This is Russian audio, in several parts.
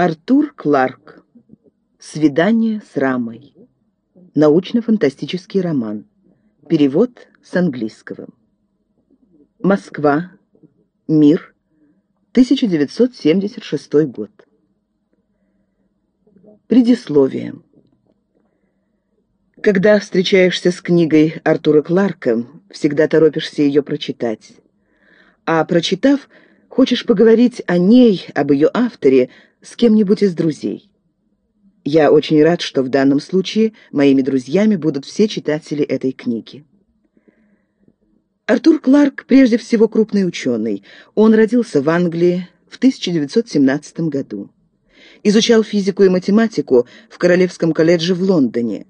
Артур Кларк. «Свидание с Рамой». Научно-фантастический роман. Перевод с английского. Москва. Мир. 1976 год. Предисловие. Когда встречаешься с книгой Артура Кларка, всегда торопишься ее прочитать. А прочитав, хочешь поговорить о ней, об ее авторе, с кем-нибудь из друзей. Я очень рад, что в данном случае моими друзьями будут все читатели этой книги. Артур Кларк прежде всего крупный ученый. Он родился в Англии в 1917 году. Изучал физику и математику в Королевском колледже в Лондоне.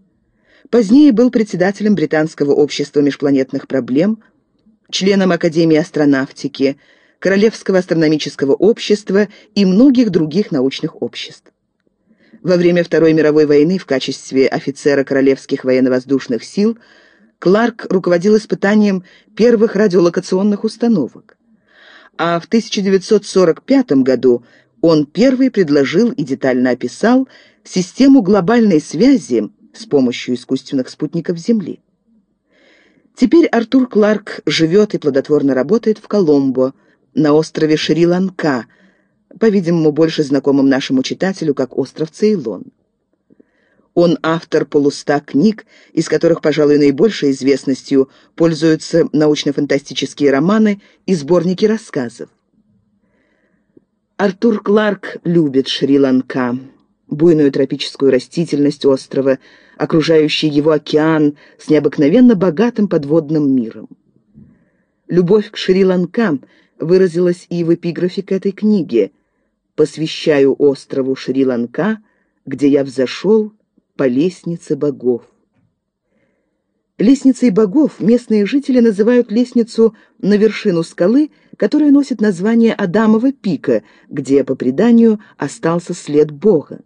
Позднее был председателем Британского общества межпланетных проблем, членом Академии астронавтики, Королевского астрономического общества и многих других научных обществ. Во время Второй мировой войны в качестве офицера Королевских военно-воздушных сил Кларк руководил испытанием первых радиолокационных установок. А в 1945 году он первый предложил и детально описал систему глобальной связи с помощью искусственных спутников Земли. Теперь Артур Кларк живет и плодотворно работает в Коломбо, на острове Шри-Ланка, по-видимому, больше знакомым нашему читателю как остров Цейлон. Он автор полуста книг, из которых, пожалуй, наибольшей известностью пользуются научно-фантастические романы и сборники рассказов. Артур Кларк любит Шри-Ланка, буйную тропическую растительность острова, окружающий его океан с необыкновенно богатым подводным миром. Любовь к Шри-Ланка выразилась и в эпиграфе к этой книге «Посвящаю острову Шри-Ланка, где я взошел по лестнице богов». Лестницей богов местные жители называют лестницу на вершину скалы, которая носит название Адамова пика, где, по преданию, остался след бога.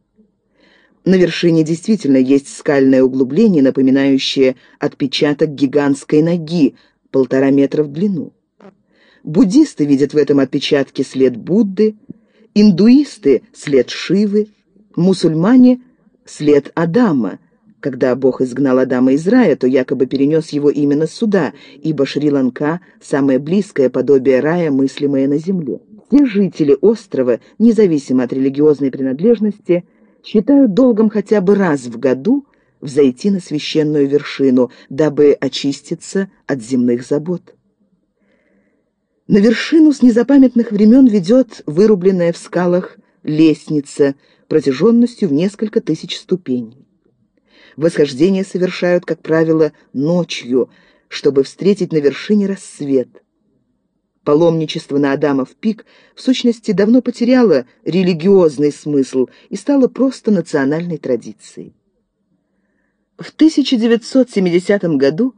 На вершине действительно есть скальное углубление, напоминающее отпечаток гигантской ноги, полтора метра в длину. Буддисты видят в этом отпечатке след Будды, индуисты — след Шивы, мусульмане — след Адама. Когда Бог изгнал Адама из рая, то якобы перенес его именно сюда, ибо Шри-Ланка — самое близкое подобие рая, мыслимое на земле. Все жители острова, независимо от религиозной принадлежности, считают долгом хотя бы раз в году взойти на священную вершину, дабы очиститься от земных забот. На вершину с незапамятных времен ведет вырубленная в скалах лестница протяженностью в несколько тысяч ступеней. Восхождение совершают, как правило, ночью, чтобы встретить на вершине рассвет. Паломничество на Адамов пик в сущности давно потеряло религиозный смысл и стало просто национальной традицией. В 1970 году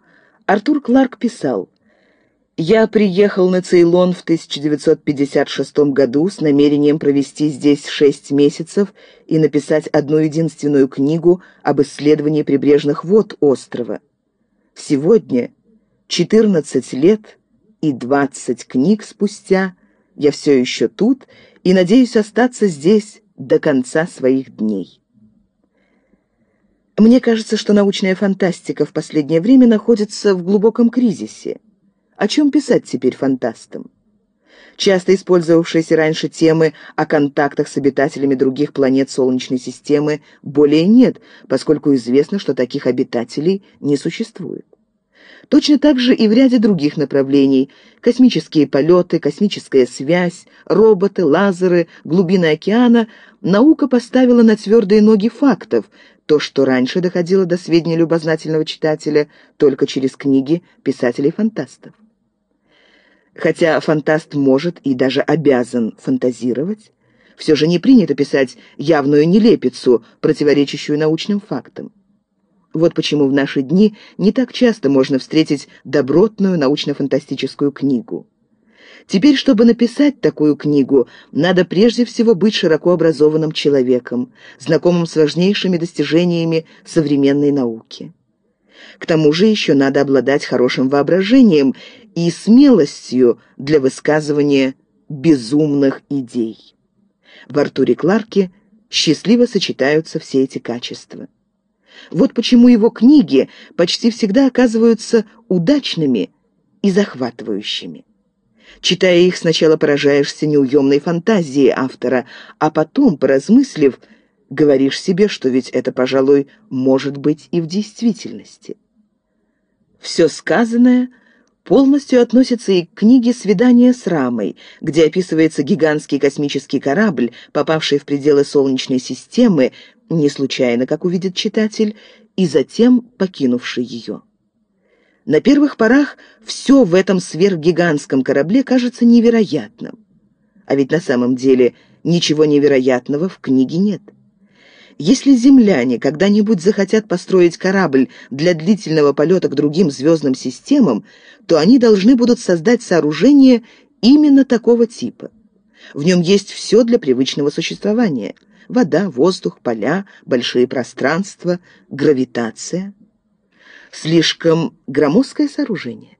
Артур Кларк писал я приехал на Цейлон в 1956 году с намерением провести здесь шесть месяцев и написать одну единственную книгу об исследовании прибрежных вод острова. Сегодня, 14 лет и 20 книг спустя, я все еще тут и надеюсь остаться здесь до конца своих дней. Мне кажется, что научная фантастика в последнее время находится в глубоком кризисе. О чем писать теперь фантастам? Часто использовавшиеся раньше темы о контактах с обитателями других планет Солнечной системы более нет, поскольку известно, что таких обитателей не существует. Точно так же и в ряде других направлений – космические полеты, космическая связь, роботы, лазеры, глубины океана – наука поставила на твердые ноги фактов, то, что раньше доходило до сведения любознательного читателя только через книги писателей-фантастов. Хотя фантаст может и даже обязан фантазировать, все же не принято писать явную нелепицу, противоречащую научным фактам. Вот почему в наши дни не так часто можно встретить добротную научно-фантастическую книгу. Теперь, чтобы написать такую книгу, надо прежде всего быть широко образованным человеком, знакомым с важнейшими достижениями современной науки. К тому же еще надо обладать хорошим воображением и смелостью для высказывания безумных идей. В Артуре Кларке счастливо сочетаются все эти качества. Вот почему его книги почти всегда оказываются удачными и захватывающими. Читая их, сначала поражаешься неуемной фантазией автора, а потом, поразмыслив, говоришь себе, что ведь это, пожалуй, может быть и в действительности. Все сказанное полностью относится и к книге «Свидание с Рамой», где описывается гигантский космический корабль, попавший в пределы Солнечной системы, не случайно, как увидит читатель, и затем покинувший ее. На первых порах все в этом сверхгигантском корабле кажется невероятным. А ведь на самом деле ничего невероятного в книге нет. Если земляне когда-нибудь захотят построить корабль для длительного полета к другим звездным системам, то они должны будут создать сооружение именно такого типа. В нем есть все для привычного существования. Вода, воздух, поля, большие пространства, гравитация. Слишком громоздкое сооружение.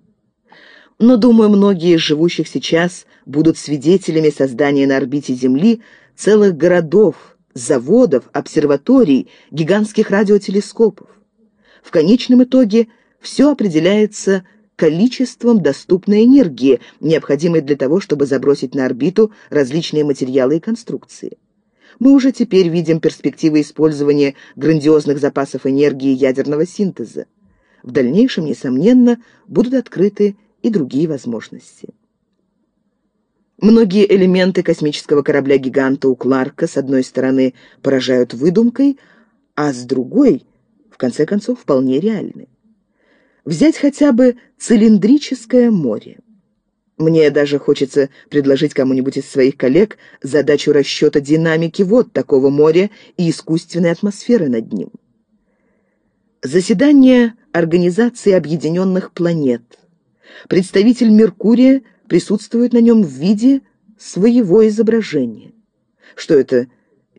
Но, думаю, многие из живущих сейчас будут свидетелями создания на орбите Земли целых городов, заводов, обсерваторий, гигантских радиотелескопов. В конечном итоге все определяется количеством доступной энергии, необходимой для того, чтобы забросить на орбиту различные материалы и конструкции. Мы уже теперь видим перспективы использования грандиозных запасов энергии ядерного синтеза. В дальнейшем, несомненно, будут открыты и другие возможности. Многие элементы космического корабля-гиганта у Кларка, с одной стороны, поражают выдумкой, а с другой, в конце концов, вполне реальны. Взять хотя бы цилиндрическое море. Мне даже хочется предложить кому-нибудь из своих коллег задачу расчета динамики вод такого моря и искусственной атмосферы над ним. Заседание Организации Объединенных Планет. Представитель Меркурия присутствует на нем в виде своего изображения. Что это,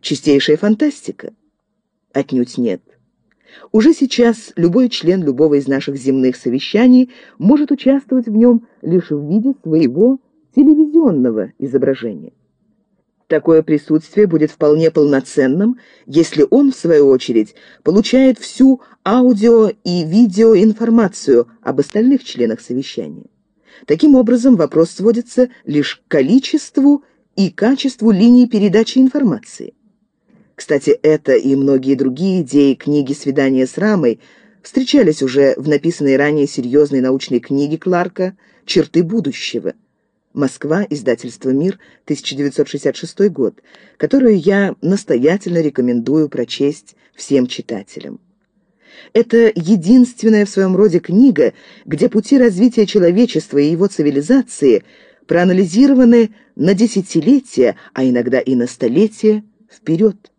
чистейшая фантастика? Отнюдь нет. Уже сейчас любой член любого из наших земных совещаний может участвовать в нем лишь в виде своего телевизионного изображения. Такое присутствие будет вполне полноценным, если он, в свою очередь, получает всю аудио- и видеоинформацию об остальных членах совещания. Таким образом, вопрос сводится лишь к количеству и качеству линий передачи информации. Кстати, это и многие другие идеи книги «Свидание с Рамой» встречались уже в написанной ранее серьезной научной книге Кларка «Черты будущего». Москва, издательство «Мир», 1966 год, которую я настоятельно рекомендую прочесть всем читателям. Это единственная в своем роде книга, где пути развития человечества и его цивилизации проанализированы на десятилетия, а иногда и на столетия вперед.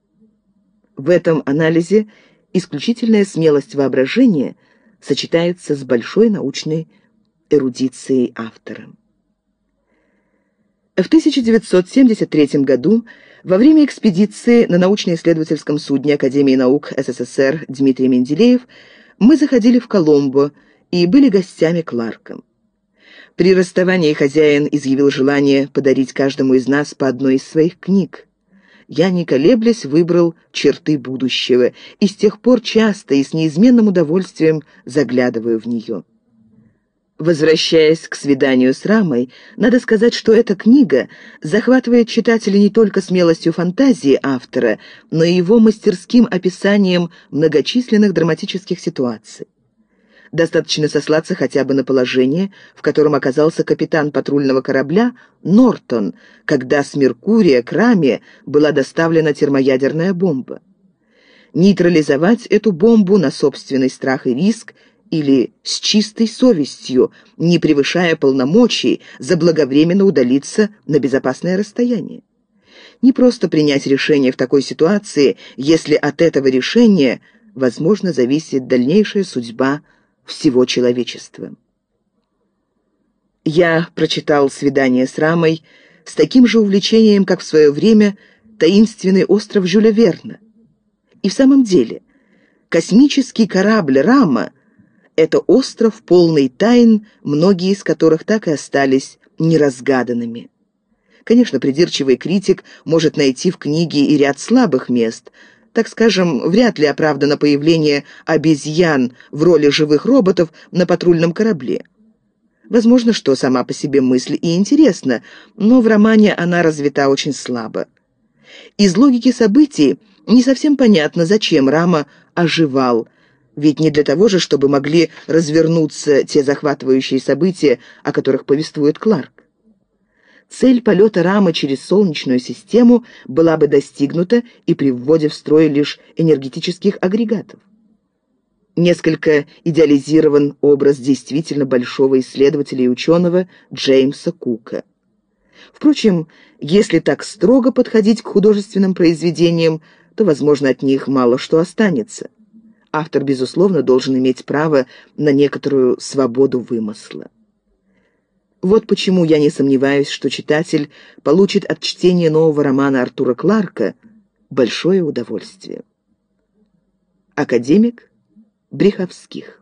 В этом анализе исключительная смелость воображения сочетается с большой научной эрудицией автора. В 1973 году во время экспедиции на научно-исследовательском судне Академии наук СССР Дмитрий Менделеев мы заходили в Коломбо и были гостями Кларка. При расставании хозяин изъявил желание подарить каждому из нас по одной из своих книг я, не колеблясь, выбрал черты будущего, и с тех пор часто и с неизменным удовольствием заглядываю в нее. Возвращаясь к свиданию с Рамой, надо сказать, что эта книга захватывает читателя не только смелостью фантазии автора, но и его мастерским описанием многочисленных драматических ситуаций. Достаточно сослаться хотя бы на положение, в котором оказался капитан патрульного корабля Нортон, когда с Меркурия к раме была доставлена термоядерная бомба. Нейтрализовать эту бомбу на собственный страх и риск или с чистой совестью, не превышая полномочий, заблаговременно удалиться на безопасное расстояние. Не просто принять решение в такой ситуации, если от этого решения, возможно, зависит дальнейшая судьба всего человечества. Я прочитал «Свидание с Рамой» с таким же увлечением, как в свое время «Таинственный остров Жюля Верна». И в самом деле, космический корабль «Рама» — это остров полный тайн, многие из которых так и остались неразгаданными. Конечно, придирчивый критик может найти в книге и ряд слабых мест. Так скажем, вряд ли оправдано появление обезьян в роли живых роботов на патрульном корабле. Возможно, что сама по себе мысль и интересна, но в романе она развита очень слабо. Из логики событий не совсем понятно, зачем Рама оживал, ведь не для того же, чтобы могли развернуться те захватывающие события, о которых повествует Кларк. Цель полета Рама через Солнечную систему была бы достигнута и при вводе в строй лишь энергетических агрегатов. Несколько идеализирован образ действительно большого исследователя и ученого Джеймса Кука. Впрочем, если так строго подходить к художественным произведениям, то, возможно, от них мало что останется. Автор, безусловно, должен иметь право на некоторую свободу вымысла. Вот почему я не сомневаюсь, что читатель получит от чтения нового романа Артура Кларка большое удовольствие. Академик Бреховских